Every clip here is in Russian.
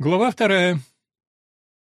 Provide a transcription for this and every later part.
Глава вторая.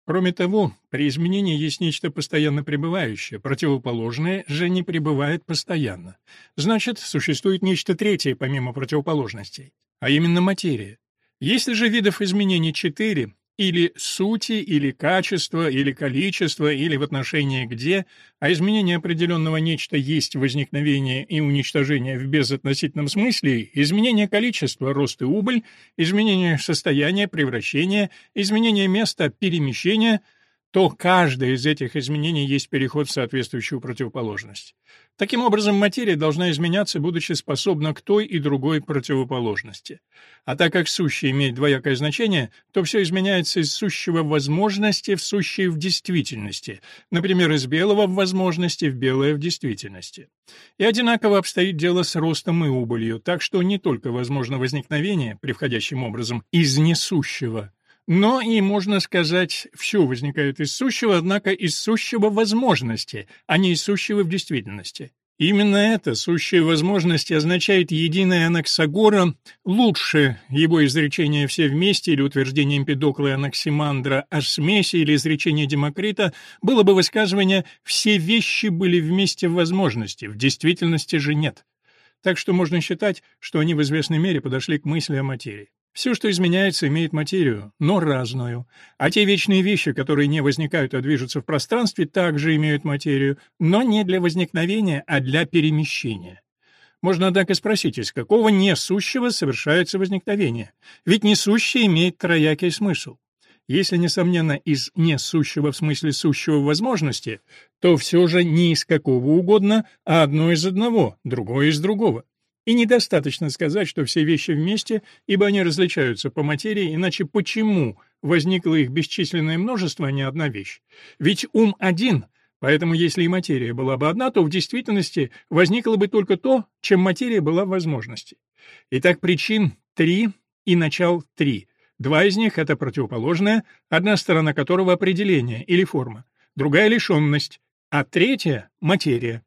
Кроме того, при изменении есть нечто постоянно пребывающее, противоположное же не пребывает постоянно. Значит, существует нечто третье помимо противоположностей, а именно материя. Если же видов изменений четыре, или сути, или качества, или количества, или в отношении где, а изменение определенного нечто есть возникновение и уничтожение в безотносительном смысле, изменение количества, рост и убыль, изменение состояния, превращение, изменение места, перемещение — то каждое из этих изменений есть переход в соответствующую противоположность. Таким образом, материя должна изменяться, будучи способна к той и другой противоположности. А так как сущее имеет двоякое значение, то все изменяется из сущего в возможности в сущее в действительности, например, из белого в возможности в белое в действительности. И одинаково обстоит дело с ростом и убылью, так что не только возможно возникновение, превходящим образом, из несущего, но и, можно сказать, все возникает из сущего, однако из сущего возможности, а не из сущего в действительности. Именно это, сущие возможности, означает единое Анаксагора, лучше его изречения все вместе или утверждение Эмпидокла и Анаксимандра о смеси или изречение Демокрита, было бы высказывание «все вещи были вместе в возможности, в действительности же нет». Так что можно считать, что они в известной мере подошли к мысли о материи. Все, что изменяется, имеет материю, но разную. А те вечные вещи, которые не возникают, а движутся в пространстве, также имеют материю, но не для возникновения, а для перемещения. Можно, однако, спросить, из какого несущего совершается возникновение? Ведь несущее имеет троякий смысл. Если, несомненно, из несущего в смысле сущего возможности, то все же не из какого угодно, а одно из одного, другое из другого. И недостаточно сказать, что все вещи вместе, ибо они различаются по материи, иначе почему возникло их бесчисленное множество, а не одна вещь? Ведь ум один, поэтому если и материя была бы одна, то в действительности возникло бы только то, чем материя была в возможности. Итак, причин три и начал три. Два из них — это противоположное, одна сторона которого — определение или форма, другая — лишенность, а третья — материя.